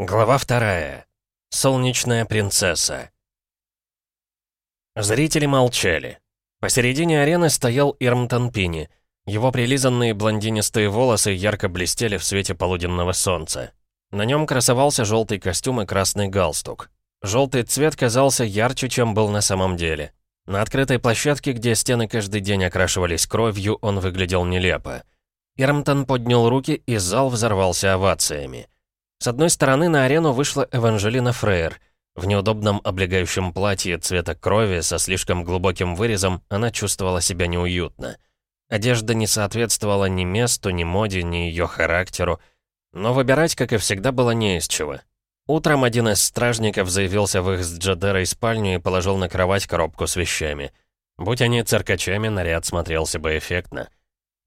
Глава вторая. Солнечная принцесса. Зрители молчали. Посередине арены стоял Ирмтон Пини. Его прилизанные блондинистые волосы ярко блестели в свете полуденного солнца. На нем красовался желтый костюм и красный галстук. Желтый цвет казался ярче, чем был на самом деле. На открытой площадке, где стены каждый день окрашивались кровью, он выглядел нелепо. Ирмтон поднял руки, и зал взорвался овациями. С одной стороны на арену вышла Эванжелина Фрейер. В неудобном облегающем платье цвета крови со слишком глубоким вырезом она чувствовала себя неуютно. Одежда не соответствовала ни месту, ни моде, ни ее характеру. Но выбирать, как и всегда, было не из чего. Утром один из стражников заявился в их с Джадерой спальню и положил на кровать коробку с вещами. Будь они циркачами, наряд смотрелся бы эффектно.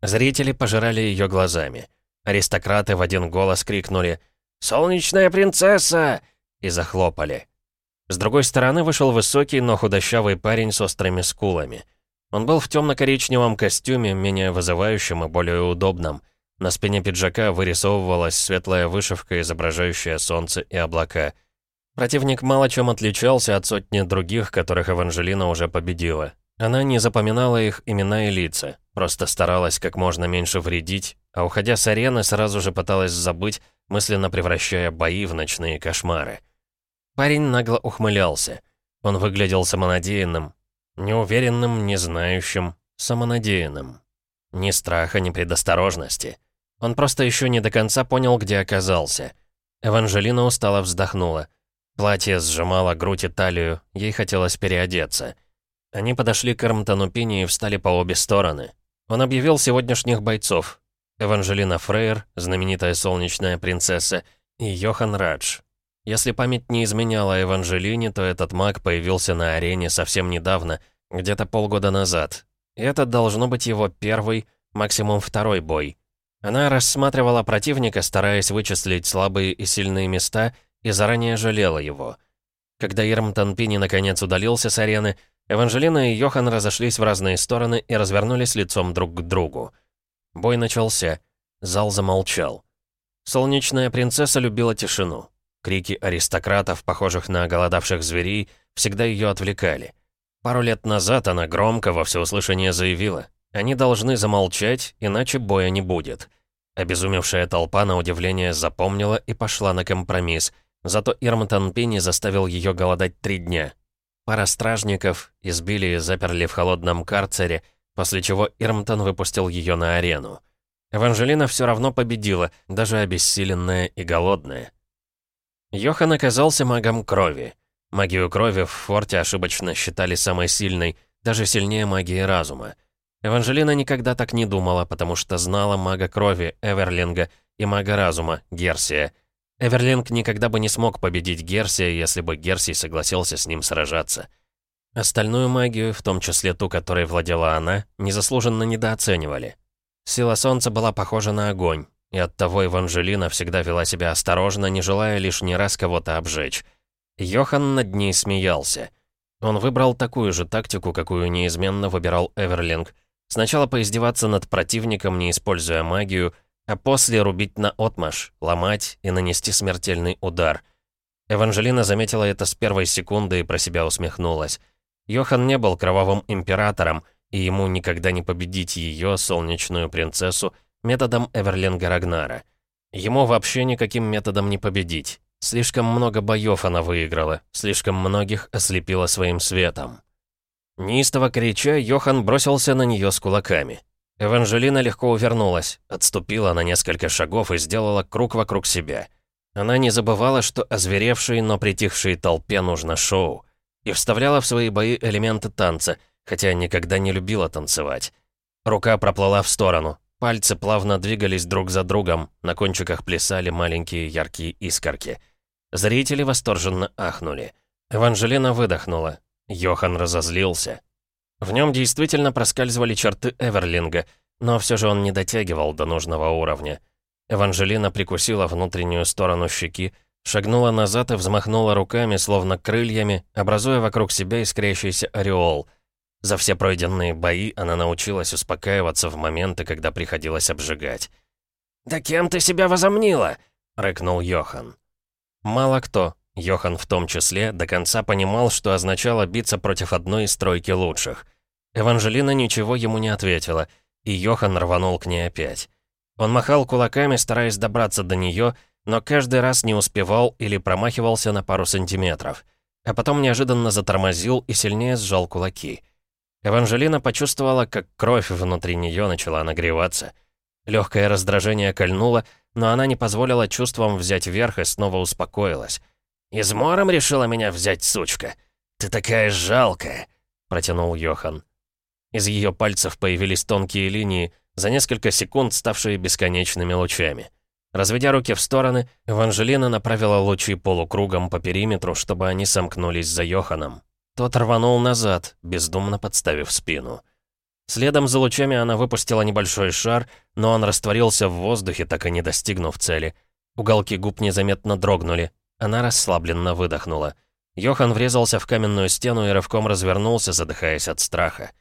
Зрители пожирали ее глазами. Аристократы в один голос крикнули — «Солнечная принцесса!» и захлопали. С другой стороны вышел высокий, но худощавый парень с острыми скулами. Он был в темно-коричневом костюме, менее вызывающем и более удобном. На спине пиджака вырисовывалась светлая вышивка, изображающая солнце и облака. Противник мало чем отличался от сотни других, которых Эванжелина уже победила. Она не запоминала их имена и лица, просто старалась как можно меньше вредить, а уходя с арены, сразу же пыталась забыть, мысленно превращая бои в ночные кошмары. Парень нагло ухмылялся. Он выглядел самонадеянным, неуверенным, не знающим, самонадеянным. Ни страха, ни предосторожности. Он просто еще не до конца понял, где оказался. Эванжелина устало вздохнула. Платье сжимало грудь и талию, ей хотелось переодеться. Они подошли к Эрмтону Пини и встали по обе стороны. Он объявил сегодняшних бойцов. Эванжелина Фрейер, знаменитая солнечная принцесса, и Йохан Радж. Если память не изменяла Эванжелине, то этот маг появился на арене совсем недавно, где-то полгода назад. И это должно быть его первый, максимум второй бой. Она рассматривала противника, стараясь вычислить слабые и сильные места, и заранее жалела его. Когда Ирмтон Пини наконец удалился с арены, Эванжелина и Йохан разошлись в разные стороны и развернулись лицом друг к другу. Бой начался. Зал замолчал. Солнечная принцесса любила тишину. Крики аристократов, похожих на голодавших зверей, всегда ее отвлекали. Пару лет назад она громко во всеуслышание заявила, они должны замолчать, иначе боя не будет. Обезумевшая толпа на удивление запомнила и пошла на компромисс, зато Ирмтон Пини заставил ее голодать три дня. Пара стражников избили и заперли в холодном карцере, после чего Ирмтон выпустил ее на арену. Эванжелина все равно победила, даже обессиленная и голодная. Йохан оказался магом крови. Магию крови в форте ошибочно считали самой сильной, даже сильнее магии разума. Эванжелина никогда так не думала, потому что знала мага крови Эверлинга и мага разума Герсия. Эверлинг никогда бы не смог победить Герсия, если бы Герсий согласился с ним сражаться. Остальную магию, в том числе ту, которой владела она, незаслуженно недооценивали. Сила солнца была похожа на огонь, и оттого Эванжелина всегда вела себя осторожно, не желая лишний раз кого-то обжечь. Йохан над ней смеялся. Он выбрал такую же тактику, какую неизменно выбирал Эверлинг. Сначала поиздеваться над противником, не используя магию, а после рубить на отмаш, ломать и нанести смертельный удар. Эванжелина заметила это с первой секунды и про себя усмехнулась. Йохан не был кровавым императором, и ему никогда не победить ее, солнечную принцессу, методом Эверлинга Рагнара. Ему вообще никаким методом не победить. Слишком много боев она выиграла, слишком многих ослепила своим светом. Неистово крича, Йохан бросился на нее с кулаками. Эванжелина легко увернулась, отступила на несколько шагов и сделала круг вокруг себя. Она не забывала, что озверевшей, но притихшей толпе нужно шоу и вставляла в свои бои элементы танца, хотя никогда не любила танцевать. Рука проплыла в сторону, пальцы плавно двигались друг за другом, на кончиках плясали маленькие яркие искорки. Зрители восторженно ахнули. Эванжелина выдохнула. Йохан разозлился. В нем действительно проскальзывали черты Эверлинга, но все же он не дотягивал до нужного уровня. Эванжелина прикусила внутреннюю сторону щеки, Шагнула назад и взмахнула руками, словно крыльями, образуя вокруг себя искрящийся ореол. За все пройденные бои она научилась успокаиваться в моменты, когда приходилось обжигать. «Да кем ты себя возомнила?» — рыкнул Йохан. Мало кто, Йохан в том числе, до конца понимал, что означало биться против одной из тройки лучших. Эванжелина ничего ему не ответила, и Йохан рванул к ней опять. Он махал кулаками, стараясь добраться до нее, но каждый раз не успевал или промахивался на пару сантиметров. А потом неожиданно затормозил и сильнее сжал кулаки. Эванжелина почувствовала, как кровь внутри нее начала нагреваться. Легкое раздражение кольнуло, но она не позволила чувствам взять верх и снова успокоилась. «Измором решила меня взять, сучка? Ты такая жалкая!» — протянул Йохан. Из ее пальцев появились тонкие линии, за несколько секунд ставшие бесконечными лучами. Разведя руки в стороны, Эванжелина направила лучи полукругом по периметру, чтобы они сомкнулись за Йоханом. Тот рванул назад, бездумно подставив спину. Следом за лучами она выпустила небольшой шар, но он растворился в воздухе, так и не достигнув цели. Уголки губ незаметно дрогнули. Она расслабленно выдохнула. Йохан врезался в каменную стену и рывком развернулся, задыхаясь от страха.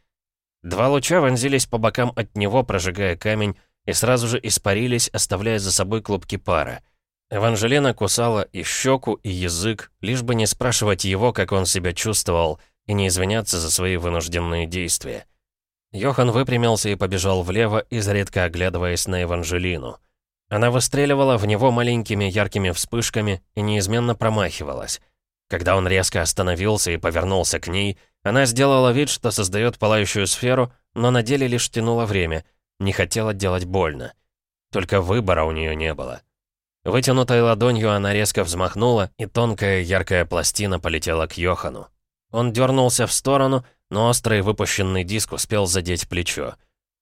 Два луча вонзились по бокам от него, прожигая камень, и сразу же испарились, оставляя за собой клубки пара. Эванжелина кусала и щеку, и язык, лишь бы не спрашивать его, как он себя чувствовал, и не извиняться за свои вынужденные действия. Йохан выпрямился и побежал влево, изредка оглядываясь на Эванжелину. Она выстреливала в него маленькими яркими вспышками и неизменно промахивалась. Когда он резко остановился и повернулся к ней, она сделала вид, что создает пылающую сферу, но на деле лишь тянула время, не хотела делать больно. Только выбора у нее не было. Вытянутой ладонью она резко взмахнула, и тонкая яркая пластина полетела к Йохану. Он дернулся в сторону, но острый выпущенный диск успел задеть плечо.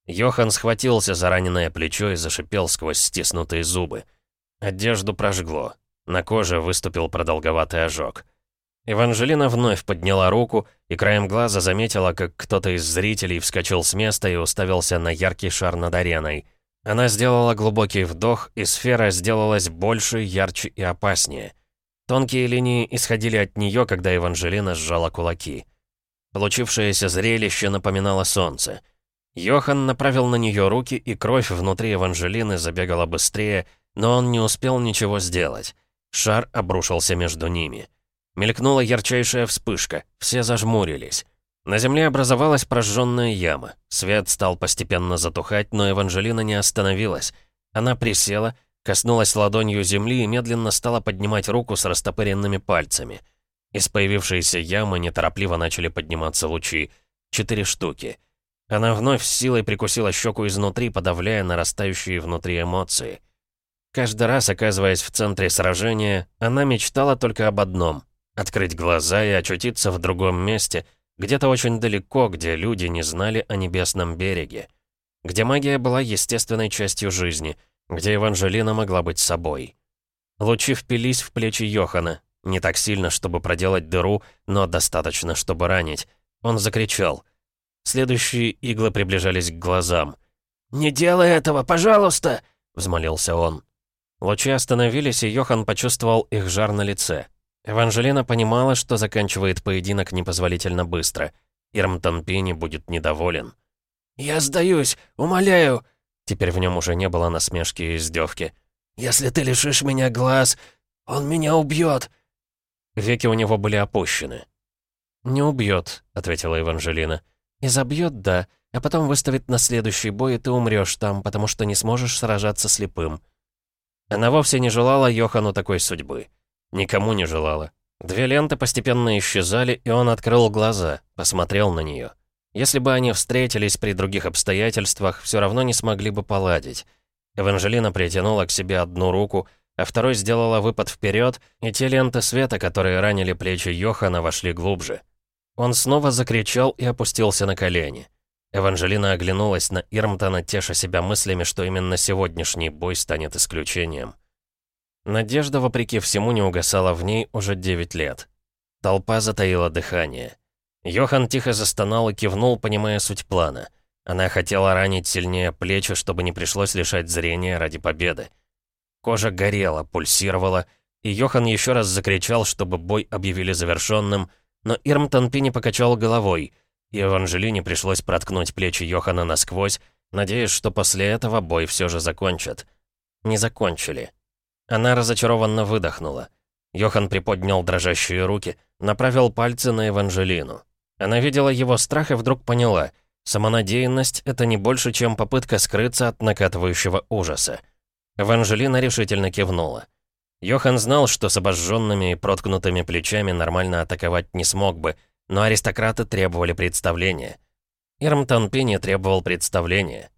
Йохан схватился за раненое плечо и зашипел сквозь стиснутые зубы. Одежду прожгло. На коже выступил продолговатый ожог. Эванжелина вновь подняла руку и краем глаза заметила, как кто-то из зрителей вскочил с места и уставился на яркий шар над ареной. Она сделала глубокий вдох, и сфера сделалась больше, ярче и опаснее. Тонкие линии исходили от нее, когда Эванжелина сжала кулаки. Получившееся зрелище напоминало солнце. Йохан направил на нее руки, и кровь внутри Эванжелины забегала быстрее, но он не успел ничего сделать. Шар обрушился между ними. Мелькнула ярчайшая вспышка, все зажмурились. На земле образовалась прожженная яма. Свет стал постепенно затухать, но Эванжелина не остановилась. Она присела, коснулась ладонью земли и медленно стала поднимать руку с растопыренными пальцами. Из появившейся ямы неторопливо начали подниматься лучи. Четыре штуки. Она вновь с силой прикусила щеку изнутри, подавляя нарастающие внутри эмоции. Каждый раз, оказываясь в центре сражения, она мечтала только об одном Открыть глаза и очутиться в другом месте, где-то очень далеко, где люди не знали о небесном береге. Где магия была естественной частью жизни, где Эванжелина могла быть собой. Лучи впились в плечи Йохана, не так сильно, чтобы проделать дыру, но достаточно, чтобы ранить. Он закричал. Следующие иглы приближались к глазам. «Не делай этого, пожалуйста!» — взмолился он. Лучи остановились, и Йохан почувствовал их жар на лице. Эванжелина понимала, что заканчивает поединок непозволительно быстро. Ирмтон Пенни будет недоволен. «Я сдаюсь, умоляю!» Теперь в нем уже не было насмешки и издевки. «Если ты лишишь меня глаз, он меня убьет!» Веки у него были опущены. «Не убьет», — ответила Эванжелина. «И забьет, да, а потом выставит на следующий бой, и ты умрешь там, потому что не сможешь сражаться слепым». Она вовсе не желала Йохану такой судьбы. Никому не желала. Две ленты постепенно исчезали, и он открыл глаза, посмотрел на нее. Если бы они встретились при других обстоятельствах, все равно не смогли бы поладить. Эванжелина притянула к себе одну руку, а второй сделала выпад вперед, и те ленты света, которые ранили плечи Йохана, вошли глубже. Он снова закричал и опустился на колени. Эванжелина оглянулась на Ирмтона, теша себя мыслями, что именно сегодняшний бой станет исключением. Надежда, вопреки всему, не угасала в ней уже 9 лет. Толпа затаила дыхание. Йохан тихо застонал и кивнул, понимая суть плана. Она хотела ранить сильнее плечи, чтобы не пришлось лишать зрения ради победы. Кожа горела, пульсировала, и Йохан еще раз закричал, чтобы бой объявили завершенным, но Ирмтон Пини покачал головой, и Эванжелине пришлось проткнуть плечи Йохана насквозь, надеясь, что после этого бой все же закончат. Не закончили. Она разочарованно выдохнула. Йохан приподнял дрожащие руки, направил пальцы на Эванжелину. Она видела его страх и вдруг поняла. Самонадеянность — это не больше, чем попытка скрыться от накатывающего ужаса. Эванжелина решительно кивнула. Йохан знал, что с обожженными и проткнутыми плечами нормально атаковать не смог бы, но аристократы требовали представления. Ирмтон Пенни требовал представления.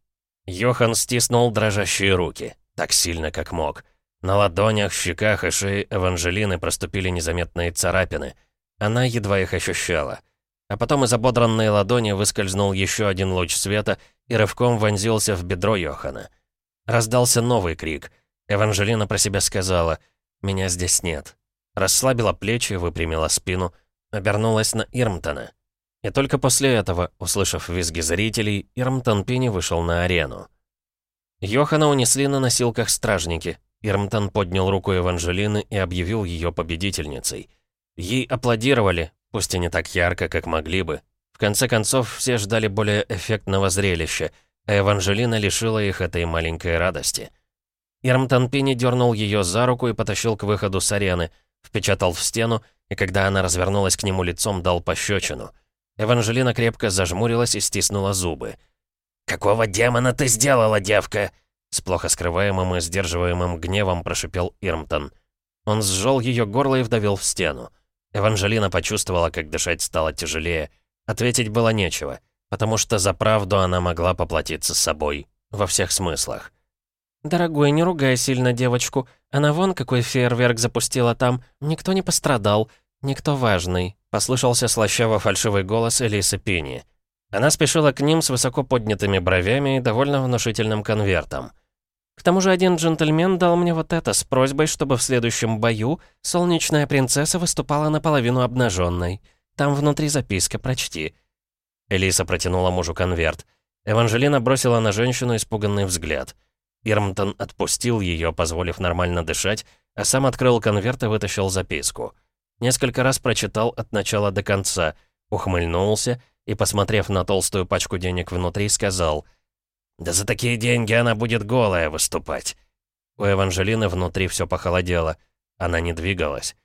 Йохан стиснул дрожащие руки, так сильно, как мог. На ладонях, щеках и шее Эванжелины проступили незаметные царапины. Она едва их ощущала. А потом из ободранной ладони выскользнул еще один луч света и рывком вонзился в бедро Йохана. Раздался новый крик. Эванжелина про себя сказала «Меня здесь нет». Расслабила плечи, выпрямила спину, обернулась на Ирмтона. И только после этого, услышав визги зрителей, Ирмтон Пини вышел на арену. Йохана унесли на носилках стражники, Ирмтон поднял руку Эванжелины и объявил ее победительницей. Ей аплодировали, пусть и не так ярко, как могли бы. В конце концов, все ждали более эффектного зрелища, а Эванжелина лишила их этой маленькой радости. Ирмтон Пини дернул ее за руку и потащил к выходу с арены, впечатал в стену, и когда она развернулась к нему лицом, дал пощечину. Эванжелина крепко зажмурилась и стиснула зубы. «Какого демона ты сделала, девка?» С плохо скрываемым и сдерживаемым гневом прошипел Ирмтон. Он сжал ее горло и вдавил в стену. Эванжелина почувствовала, как дышать стало тяжелее. Ответить было нечего, потому что за правду она могла поплатиться собой. Во всех смыслах. «Дорогой, не ругай сильно девочку. Она вон какой фейерверк запустила там. Никто не пострадал. Никто важный», — послышался слащаво-фальшивый голос Элисы Пини. Она спешила к ним с высоко поднятыми бровями и довольно внушительным конвертом. К тому же один джентльмен дал мне вот это с просьбой, чтобы в следующем бою солнечная принцесса выступала наполовину обнаженной. Там внутри записка, прочти». Элиса протянула мужу конверт. Эванжелина бросила на женщину испуганный взгляд. Ирмтон отпустил ее, позволив нормально дышать, а сам открыл конверт и вытащил записку. Несколько раз прочитал от начала до конца, ухмыльнулся и, посмотрев на толстую пачку денег внутри, сказал — да за такие деньги она будет голая выступать. У Эванжелины внутри все похолодело. Она не двигалась.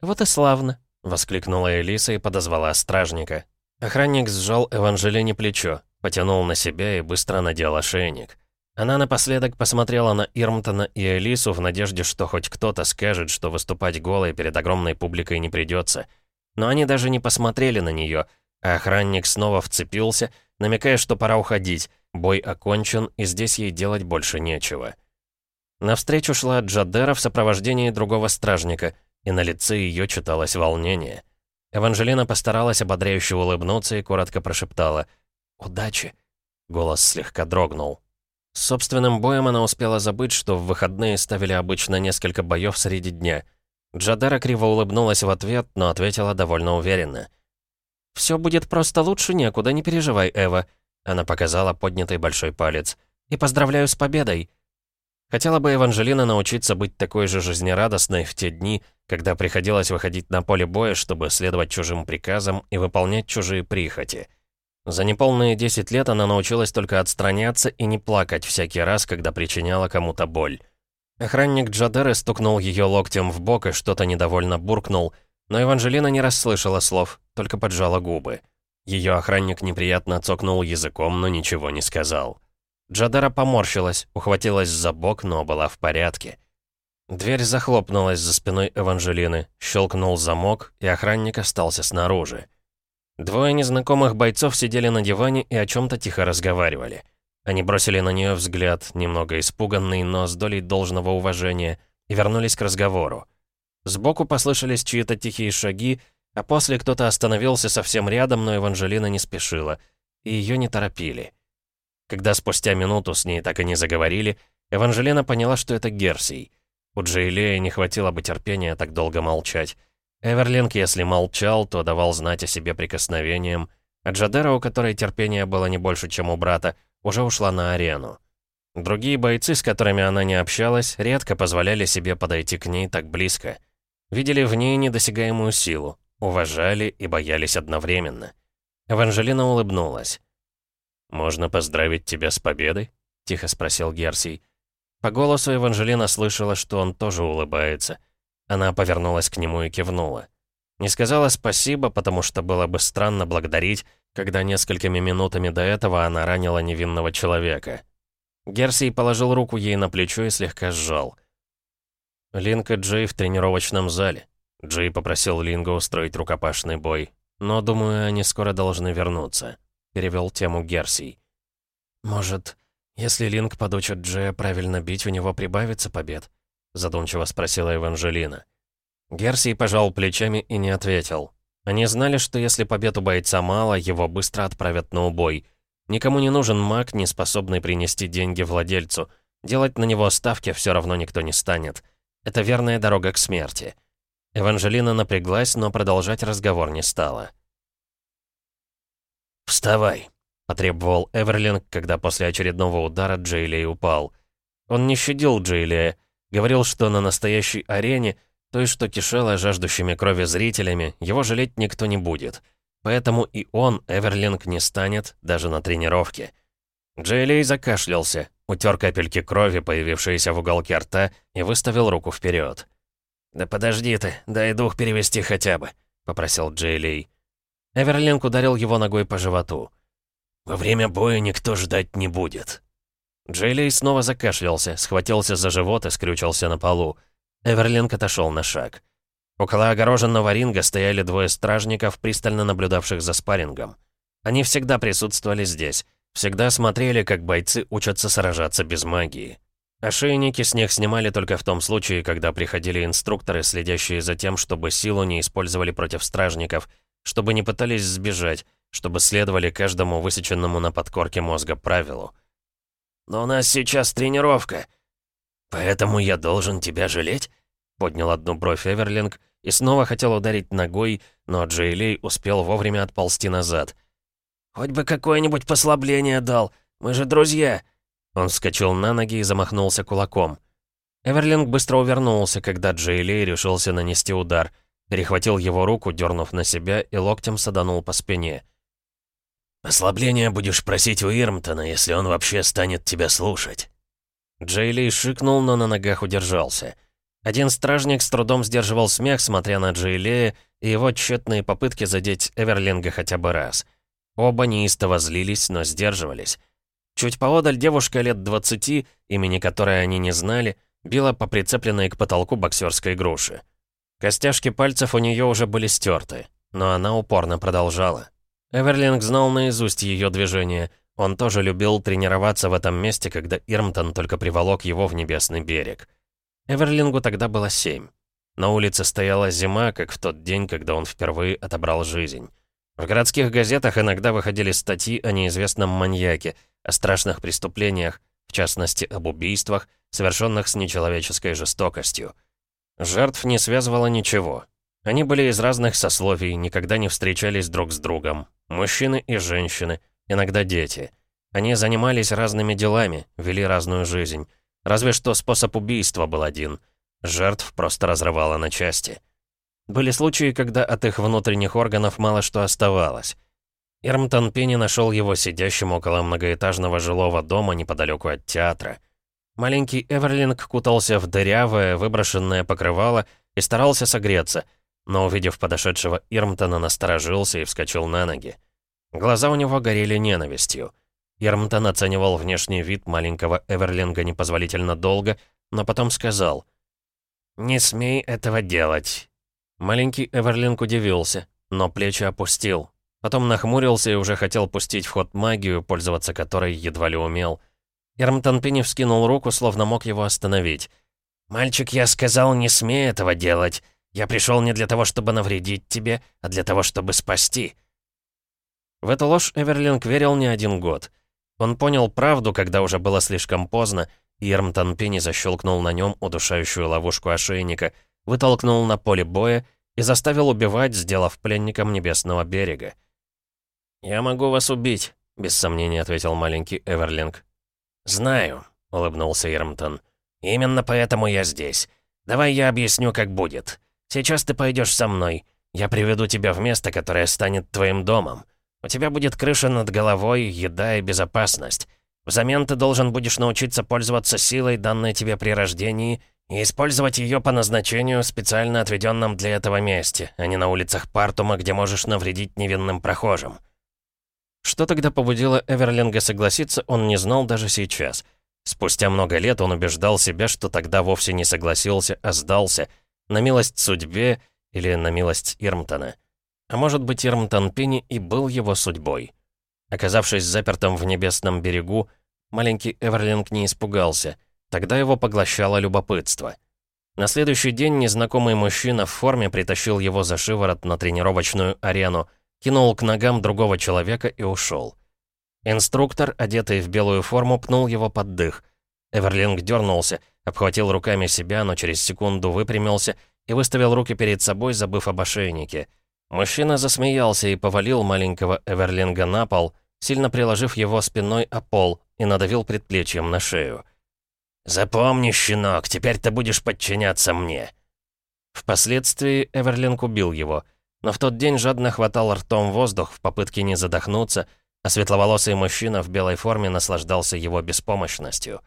«Вот и славно», — воскликнула Элиса и подозвала стражника. Охранник сжал Эванжелине плечо, потянул на себя и быстро надел ошейник. Она напоследок посмотрела на Ирмтона и Элису в надежде, что хоть кто-то скажет, что выступать голой перед огромной публикой не придется. Но они даже не посмотрели на нее, а охранник снова вцепился, намекая, что пора уходить, Бой окончен, и здесь ей делать больше нечего. Навстречу шла Джадера в сопровождении другого стражника, и на лице ее читалось волнение. Эванжелина постаралась ободряюще улыбнуться и коротко прошептала «Удачи!». Голос слегка дрогнул. С собственным боем она успела забыть, что в выходные ставили обычно несколько боев среди дня. Джадера криво улыбнулась в ответ, но ответила довольно уверенно. «Все будет просто лучше, некуда, не переживай, Эва. Она показала поднятый большой палец. «И поздравляю с победой!» Хотела бы Эванжелина научиться быть такой же жизнерадостной в те дни, когда приходилось выходить на поле боя, чтобы следовать чужим приказам и выполнять чужие прихоти. За неполные 10 лет она научилась только отстраняться и не плакать всякий раз, когда причиняла кому-то боль. Охранник Джадеры стукнул ее локтем в бок и что-то недовольно буркнул, но Эванжелина не расслышала слов, только поджала губы. Ее охранник неприятно цокнул языком, но ничего не сказал. Джадара поморщилась, ухватилась за бок, но была в порядке. Дверь захлопнулась за спиной Эванжелины, щелкнул замок, и охранник остался снаружи. Двое незнакомых бойцов сидели на диване и о чем-то тихо разговаривали. Они бросили на нее взгляд, немного испуганный, но с долей должного уважения, и вернулись к разговору. Сбоку послышались чьи-то тихие шаги, а после кто-то остановился совсем рядом, но Эванжелина не спешила, и ее не торопили. Когда спустя минуту с ней так и не заговорили, Эванжелина поняла, что это Герсий. У Джейлея не хватило бы терпения так долго молчать. Эверлинг, если молчал, то давал знать о себе прикосновением, а Джадера, у которой терпения было не больше, чем у брата, уже ушла на арену. Другие бойцы, с которыми она не общалась, редко позволяли себе подойти к ней так близко. Видели в ней недосягаемую силу, уважали и боялись одновременно. Эванжелина улыбнулась. «Можно поздравить тебя с победой?» — тихо спросил Герсий. По голосу Эванжелина слышала, что он тоже улыбается. Она повернулась к нему и кивнула. Не сказала спасибо, потому что было бы странно благодарить, когда несколькими минутами до этого она ранила невинного человека. Герсий положил руку ей на плечо и слегка сжал. Линк и Джей в тренировочном зале. Джей попросил Линга устроить рукопашный бой. Но, думаю, они скоро должны вернуться. Перевел тему Герсий. «Может, если Линк подучит Джея правильно бить, у него прибавится побед?» Задумчиво спросила Эванжелина. Герсий пожал плечами и не ответил. Они знали, что если побед у бойца мало, его быстро отправят на убой. Никому не нужен маг, не способный принести деньги владельцу. Делать на него ставки все равно никто не станет. Это верная дорога к смерти. Эванжелина напряглась, но продолжать разговор не стала. «Вставай», — потребовал Эверлинг, когда после очередного удара Джейлей упал. Он не щадил Джейлея, говорил, что на настоящей арене той, что кишела жаждущими крови зрителями, его жалеть никто не будет. Поэтому и он, Эверлинг, не станет, даже на тренировке. Джейлей закашлялся, утер капельки крови, появившиеся в уголке рта, и выставил руку вперед. «Да подожди ты, дай дух перевести хотя бы», — попросил Джейлей. Эверлинг ударил его ногой по животу. «Во время боя никто ждать не будет». Джейлей снова закашлялся, схватился за живот и скрючился на полу. Эверлинг отошел на шаг. Около огороженного ринга стояли двое стражников, пристально наблюдавших за спаррингом. Они всегда присутствовали здесь, всегда смотрели, как бойцы учатся сражаться без магии. Ошейники с них снимали только в том случае, когда приходили инструкторы, следящие за тем, чтобы силу не использовали против стражников, чтобы не пытались сбежать, чтобы следовали каждому высеченному на подкорке мозга правилу. «Но у нас сейчас тренировка», «Поэтому я должен тебя жалеть?» Поднял одну бровь Эверлинг и снова хотел ударить ногой, но Джейлей успел вовремя отползти назад. «Хоть бы какое-нибудь послабление дал, мы же друзья!» Он вскочил на ноги и замахнулся кулаком. Эверлинг быстро увернулся, когда Джейлей решился нанести удар. Перехватил его руку, дернув на себя, и локтем саданул по спине. «Послабление будешь просить у Ирмтона, если он вообще станет тебя слушать». Джейли шикнул, но на ногах удержался. Один стражник с трудом сдерживал смех, смотря на Джейлея и его тщетные попытки задеть Эверлинга хотя бы раз. Оба неистово злились, но сдерживались. Чуть поодаль девушка лет 20, имени которой они не знали, била по прицепленной к потолку боксерской груши. Костяшки пальцев у нее уже были стерты, но она упорно продолжала. Эверлинг знал наизусть ее движения — он тоже любил тренироваться в этом месте, когда Ирмтон только приволок его в Небесный берег. Эверлингу тогда было семь. На улице стояла зима, как в тот день, когда он впервые отобрал жизнь. В городских газетах иногда выходили статьи о неизвестном маньяке, о страшных преступлениях, в частности, об убийствах, совершенных с нечеловеческой жестокостью. Жертв не связывало ничего. Они были из разных сословий, никогда не встречались друг с другом. Мужчины и женщины — иногда дети. Они занимались разными делами, вели разную жизнь. Разве что способ убийства был один. Жертв просто разрывало на части. Были случаи, когда от их внутренних органов мало что оставалось. Ирмтон Пенни нашел его сидящим около многоэтажного жилого дома неподалеку от театра. Маленький Эверлинг кутался в дырявое, выброшенное покрывало и старался согреться, но, увидев подошедшего Ирмтона, насторожился и вскочил на ноги. Глаза у него горели ненавистью. Ермтон оценивал внешний вид маленького Эверлинга непозволительно долго, но потом сказал «Не смей этого делать». Маленький Эверлинг удивился, но плечи опустил. Потом нахмурился и уже хотел пустить в ход магию, пользоваться которой едва ли умел. Ермтон Пенни вскинул руку, словно мог его остановить. «Мальчик, я сказал, не смей этого делать. Я пришел не для того, чтобы навредить тебе, а для того, чтобы спасти. В эту ложь Эверлинг верил не один год. Он понял правду, когда уже было слишком поздно, и Эрмтон Пенни защелкнул на нем удушающую ловушку ошейника, вытолкнул на поле боя и заставил убивать, сделав пленником Небесного берега. «Я могу вас убить», — без сомнения ответил маленький Эверлинг. «Знаю», — улыбнулся Ермтон. «Именно поэтому я здесь. Давай я объясню, как будет. Сейчас ты пойдешь со мной. Я приведу тебя в место, которое станет твоим домом. У тебя будет крыша над головой, еда и безопасность. Взамен ты должен будешь научиться пользоваться силой, данной тебе при рождении, и использовать ее по назначению, специально отведенном для этого месте, а не на улицах Партума, где можешь навредить невинным прохожим». Что тогда побудило Эверлинга согласиться, он не знал даже сейчас. Спустя много лет он убеждал себя, что тогда вовсе не согласился, а сдался. На милость судьбе или на милость Ирмтона. А может быть, Ирмтон Пенни и был его судьбой. Оказавшись запертым в небесном берегу, маленький Эверлинг не испугался. Тогда его поглощало любопытство. На следующий день незнакомый мужчина в форме притащил его за шиворот на тренировочную арену, кинул к ногам другого человека и ушел. Инструктор, одетый в белую форму, пнул его под дых. Эверлинг дернулся, обхватил руками себя, но через секунду выпрямился и выставил руки перед собой, забыв об ошейнике. Мужчина засмеялся и повалил маленького Эверлинга на пол, сильно приложив его спиной о пол и надавил предплечьем на шею. «Запомни, щенок, теперь ты будешь подчиняться мне». Впоследствии Эверлинг убил его, но в тот день жадно хватал ртом воздух в попытке не задохнуться, а светловолосый мужчина в белой форме наслаждался его беспомощностью.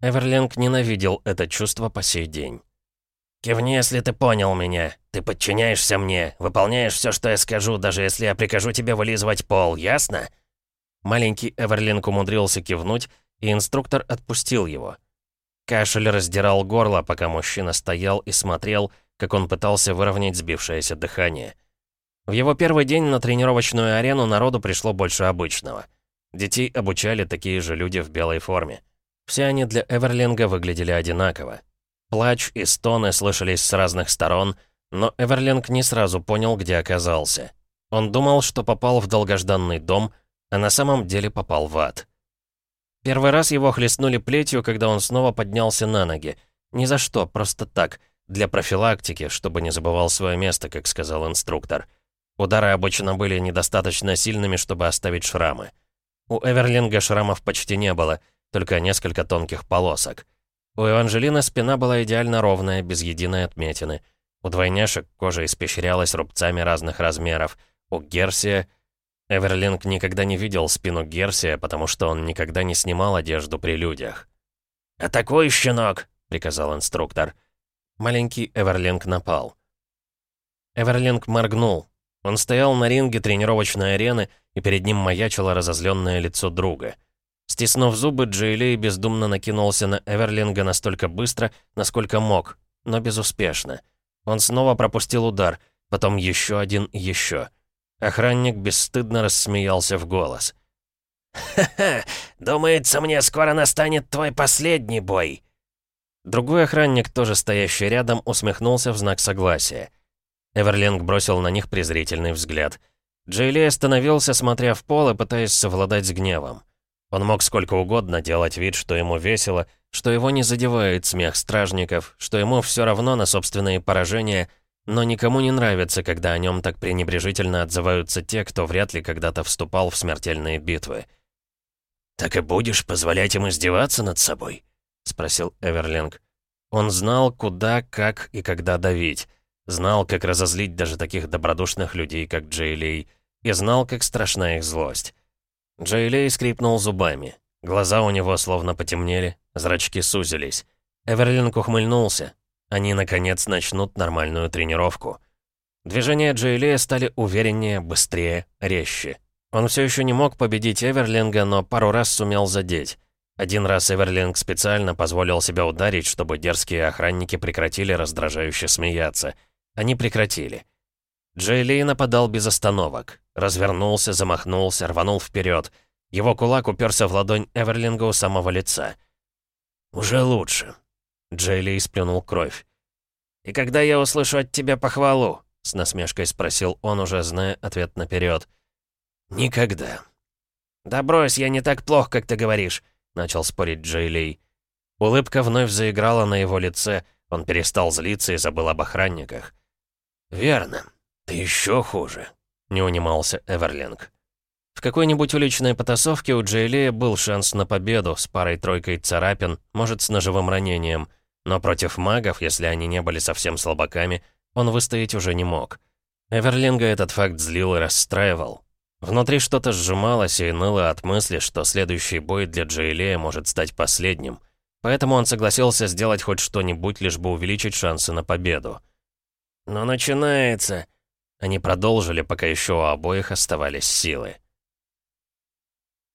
Эверлинг ненавидел это чувство по сей день. «Кивни, если ты понял меня. Ты подчиняешься мне, выполняешь все, что я скажу, даже если я прикажу тебе вылизывать пол, ясно?» Маленький Эверлинг умудрился кивнуть, и инструктор отпустил его. Кашель раздирал горло, пока мужчина стоял и смотрел, как он пытался выровнять сбившееся дыхание. В его первый день на тренировочную арену народу пришло больше обычного. Детей обучали такие же люди в белой форме. Все они для Эверлинга выглядели одинаково. Плач и стоны слышались с разных сторон, но Эверлинг не сразу понял, где оказался. Он думал, что попал в долгожданный дом, а на самом деле попал в ад. Первый раз его хлестнули плетью, когда он снова поднялся на ноги. Ни за что, просто так, для профилактики, чтобы не забывал свое место, как сказал инструктор. Удары обычно были недостаточно сильными, чтобы оставить шрамы. У Эверлинга шрамов почти не было, только несколько тонких полосок. У Эванжелины спина была идеально ровная, без единой отметины. У двойняшек кожа испещрялась рубцами разных размеров. У Герсия... Эверлинг никогда не видел спину Герсия, потому что он никогда не снимал одежду при людях. «Атакуй, щенок!» — приказал инструктор. Маленький Эверлинг напал. Эверлинг моргнул. Он стоял на ринге тренировочной арены, и перед ним маячило разозленное лицо друга. Стиснув зубы, Джейлей бездумно накинулся на Эверлинга настолько быстро, насколько мог, но безуспешно. Он снова пропустил удар, потом еще один и еще. Охранник бесстыдно рассмеялся в голос. «Ха-ха! Думается, мне скоро настанет твой последний бой!» Другой охранник, тоже стоящий рядом, усмехнулся в знак согласия. Эверлинг бросил на них презрительный взгляд. Джейли остановился, смотря в пол и пытаясь совладать с гневом. Он мог сколько угодно делать вид, что ему весело, что его не задевает смех стражников, что ему все равно на собственные поражения, но никому не нравится, когда о нем так пренебрежительно отзываются те, кто вряд ли когда-то вступал в смертельные битвы. «Так и будешь позволять им издеваться над собой?» — спросил Эверлинг. Он знал, куда, как и когда давить. Знал, как разозлить даже таких добродушных людей, как Джейлей, и знал, как страшна их злость. Джейлей скрипнул зубами. Глаза у него словно потемнели, зрачки сузились. Эверлинг ухмыльнулся. Они, наконец, начнут нормальную тренировку. Движения Джейлея стали увереннее, быстрее, резче. Он все еще не мог победить Эверлинга, но пару раз сумел задеть. Один раз Эверлинг специально позволил себя ударить, чтобы дерзкие охранники прекратили раздражающе смеяться. Они прекратили. Джейли нападал без остановок. Развернулся, замахнулся, рванул вперед. Его кулак уперся в ладонь Эверлинга у самого лица. «Уже лучше». Джейли сплюнул кровь. «И когда я услышу от тебя похвалу?» С насмешкой спросил он, уже зная ответ наперед. «Никогда». «Да брось, я не так плох, как ты говоришь», — начал спорить Джейли. Улыбка вновь заиграла на его лице, он перестал злиться и забыл об охранниках. «Верно. «Ты еще хуже», — не унимался Эверлинг. В какой-нибудь уличной потасовке у Джейлея был шанс на победу с парой-тройкой царапин, может, с ножевым ранением. Но против магов, если они не были совсем слабаками, он выстоять уже не мог. Эверлинга этот факт злил и расстраивал. Внутри что-то сжималось и ныло от мысли, что следующий бой для Джейлея может стать последним. Поэтому он согласился сделать хоть что-нибудь, лишь бы увеличить шансы на победу. «Но начинается!» Они продолжили, пока еще у обоих оставались силы.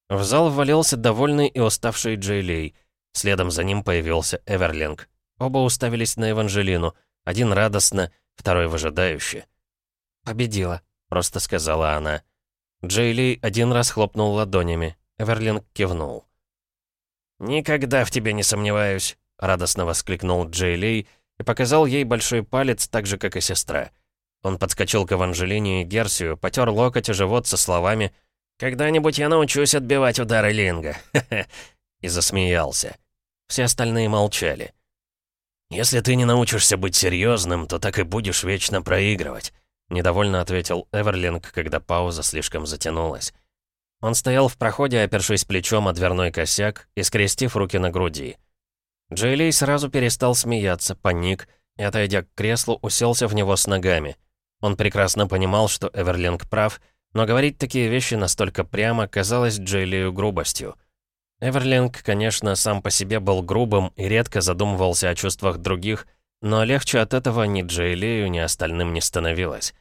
В зал ввалился довольный и уставший Джейлей. Следом за ним появился Эверлинг. Оба уставились на Эванжелину. Один радостно, второй выжидающе. «Победила», — просто сказала она. Джейли один раз хлопнул ладонями. Эверлинг кивнул. «Никогда в тебе не сомневаюсь», — радостно воскликнул Джейли и показал ей большой палец, так же, как и сестра. Он подскочил к Эванжелине и Герсию, потер локоть и живот со словами «Когда-нибудь я научусь отбивать удары Линга», и засмеялся. Все остальные молчали. «Если ты не научишься быть серьезным, то так и будешь вечно проигрывать», недовольно ответил Эверлинг, когда пауза слишком затянулась. Он стоял в проходе, опершись плечом о дверной косяк и скрестив руки на груди. Джейлей сразу перестал смеяться, паник, и, отойдя к креслу, уселся в него с ногами. Он прекрасно понимал, что Эверлинг прав, но говорить такие вещи настолько прямо казалось Джейлею грубостью. Эверлинг, конечно, сам по себе был грубым и редко задумывался о чувствах других, но легче от этого ни Джейлею, ни остальным не становилось.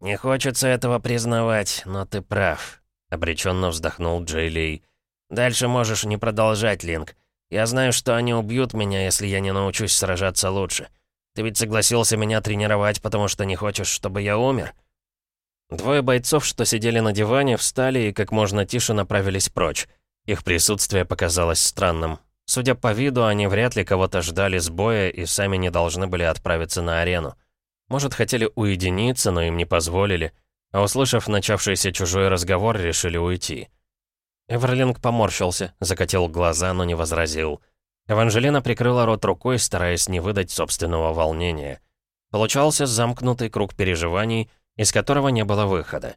«Не хочется этого признавать, но ты прав», — обреченно вздохнул Джейлей. «Дальше можешь не продолжать, Линк. Я знаю, что они убьют меня, если я не научусь сражаться лучше. Ты ведь согласился меня тренировать, потому что не хочешь, чтобы я умер?» Двое бойцов, что сидели на диване, встали и как можно тише направились прочь. Их присутствие показалось странным. Судя по виду, они вряд ли кого-то ждали с боя и сами не должны были отправиться на арену. Может, хотели уединиться, но им не позволили, а услышав начавшийся чужой разговор, решили уйти. Эверлинг поморщился, закатил глаза, но не возразил. Эванжелина прикрыла рот рукой, стараясь не выдать собственного волнения. Получался замкнутый круг переживаний, из которого не было выхода.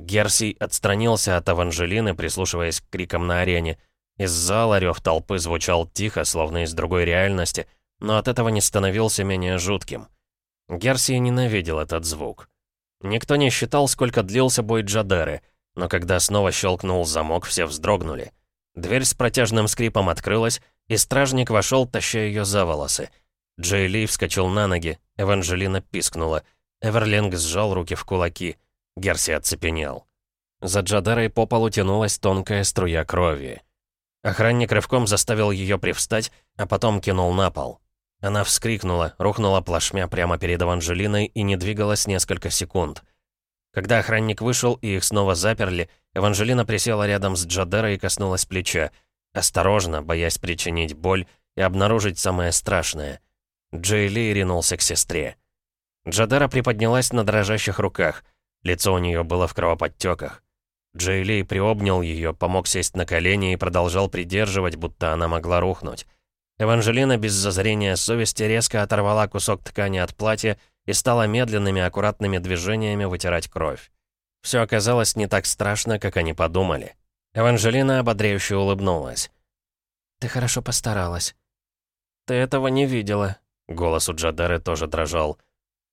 Герсий отстранился от Аванжелины, прислушиваясь к крикам на арене. Из зала рев толпы звучал тихо, словно из другой реальности, но от этого не становился менее жутким. Герсий ненавидел этот звук. Никто не считал, сколько длился бой Джадеры, но когда снова щелкнул замок, все вздрогнули. Дверь с протяжным скрипом открылась, и стражник вошел, таща ее за волосы. Джей Ли вскочил на ноги, Эванжелина пискнула. Эверлинг сжал руки в кулаки — Герси оцепенел. За Джадарой по полу тянулась тонкая струя крови. Охранник рывком заставил ее привстать, а потом кинул на пол. Она вскрикнула, рухнула плашмя прямо перед Эванжелиной и не двигалась несколько секунд. Когда охранник вышел и их снова заперли, Эванжелина присела рядом с Джадерой и коснулась плеча. Осторожно, боясь причинить боль и обнаружить самое страшное. Джейли ринулся к сестре. Джадера приподнялась на дрожащих руках — Лицо у нее было в кровоподтеках. Джейли приобнял ее, помог сесть на колени и продолжал придерживать, будто она могла рухнуть. Эванжелина без зазрения совести резко оторвала кусок ткани от платья и стала медленными, аккуратными движениями вытирать кровь. Все оказалось не так страшно, как они подумали. Эванжелина ободряюще улыбнулась. «Ты хорошо постаралась». «Ты этого не видела», — голос у Джадеры тоже дрожал.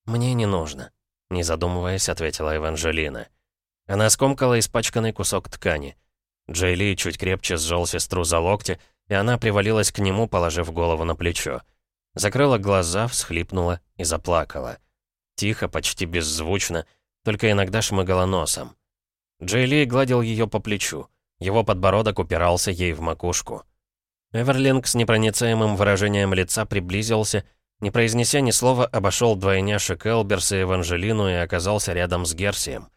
«Мне не нужно». Не задумываясь, ответила Эванжелина. Она скомкала испачканный кусок ткани. Джейли чуть крепче сжал сестру за локти, и она привалилась к нему, положив голову на плечо. Закрыла глаза, всхлипнула и заплакала. Тихо, почти беззвучно, только иногда шмыгала носом. Джейли гладил ее по плечу. Его подбородок упирался ей в макушку. Эверлинг с непроницаемым выражением лица приблизился не произнеся ни слова, обошел двойняшек Элберс и Эванжелину и оказался рядом с Герсием.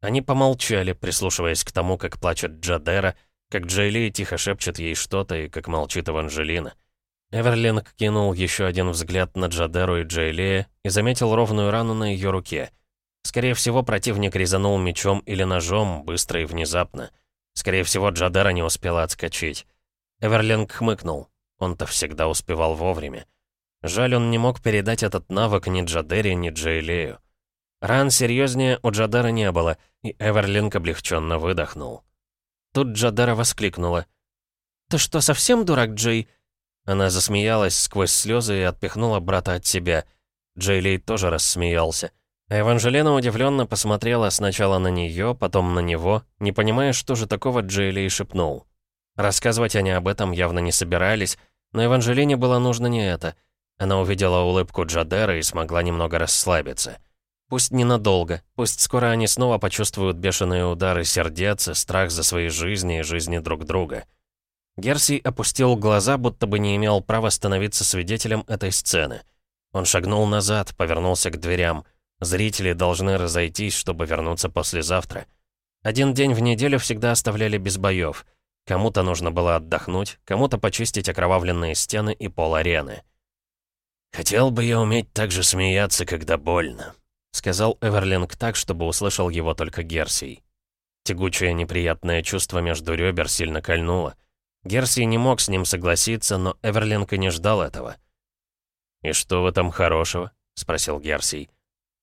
Они помолчали, прислушиваясь к тому, как плачет Джадера, как Джейли тихо шепчет ей что-то и как молчит Эванжелина. Эверлинг кинул еще один взгляд на Джадеру и Джейли и заметил ровную рану на ее руке. Скорее всего, противник резанул мечом или ножом, быстро и внезапно. Скорее всего, Джадера не успела отскочить. Эверлинг хмыкнул. Он-то всегда успевал вовремя. Жаль, он не мог передать этот навык ни Джадере, ни Джейлею. Ран серьезнее у Джадера не было, и Эверлинг облегченно выдохнул. Тут Джадера воскликнула. «Ты что, совсем дурак, Джей?» Она засмеялась сквозь слезы и отпихнула брата от себя. Джейлей тоже рассмеялся. А удивленно посмотрела сначала на нее, потом на него, не понимая, что же такого Джейлей шепнул. Рассказывать они об этом явно не собирались, Но Эванжелине было нужно не это. Она увидела улыбку Джадера и смогла немного расслабиться. Пусть ненадолго, пусть скоро они снова почувствуют бешеные удары сердец и страх за свои жизни и жизни друг друга. Герсий опустил глаза, будто бы не имел права становиться свидетелем этой сцены. Он шагнул назад, повернулся к дверям. Зрители должны разойтись, чтобы вернуться послезавтра. Один день в неделю всегда оставляли без боев. Кому-то нужно было отдохнуть, кому-то почистить окровавленные стены и пол арены. «Хотел бы я уметь так же смеяться, когда больно», — сказал Эверлинг так, чтобы услышал его только Герсий. Тягучее неприятное чувство между ребер сильно кольнуло. Герсий не мог с ним согласиться, но Эверлинг и не ждал этого. «И что в этом хорошего?» — спросил Герсий.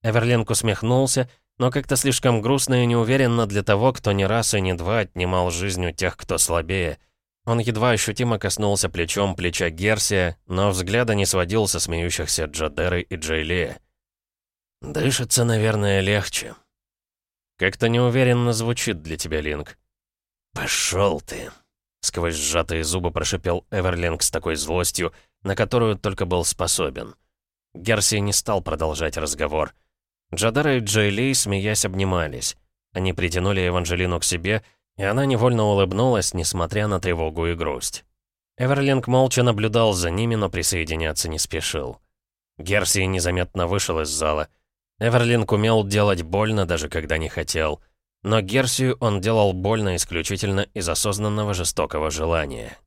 Эверлинг усмехнулся, но как-то слишком грустно и неуверенно для того, кто не раз и не два отнимал жизнь у тех, кто слабее. Он едва ощутимо коснулся плечом плеча Герсия, но взгляда не сводил со смеющихся Джадеры и Джейлея. «Дышится, наверное, легче». «Как-то неуверенно звучит для тебя, Линк». «Пошел ты!» Сквозь сжатые зубы прошипел Эверлинг с такой злостью, на которую только был способен. Герси не стал продолжать разговор. Джадара и Джейли, смеясь, обнимались. Они притянули Эванжелину к себе, и она невольно улыбнулась, несмотря на тревогу и грусть. Эверлинг молча наблюдал за ними, но присоединяться не спешил. Герси незаметно вышел из зала. Эверлинг умел делать больно, даже когда не хотел. Но Герсию он делал больно исключительно из осознанного жестокого желания.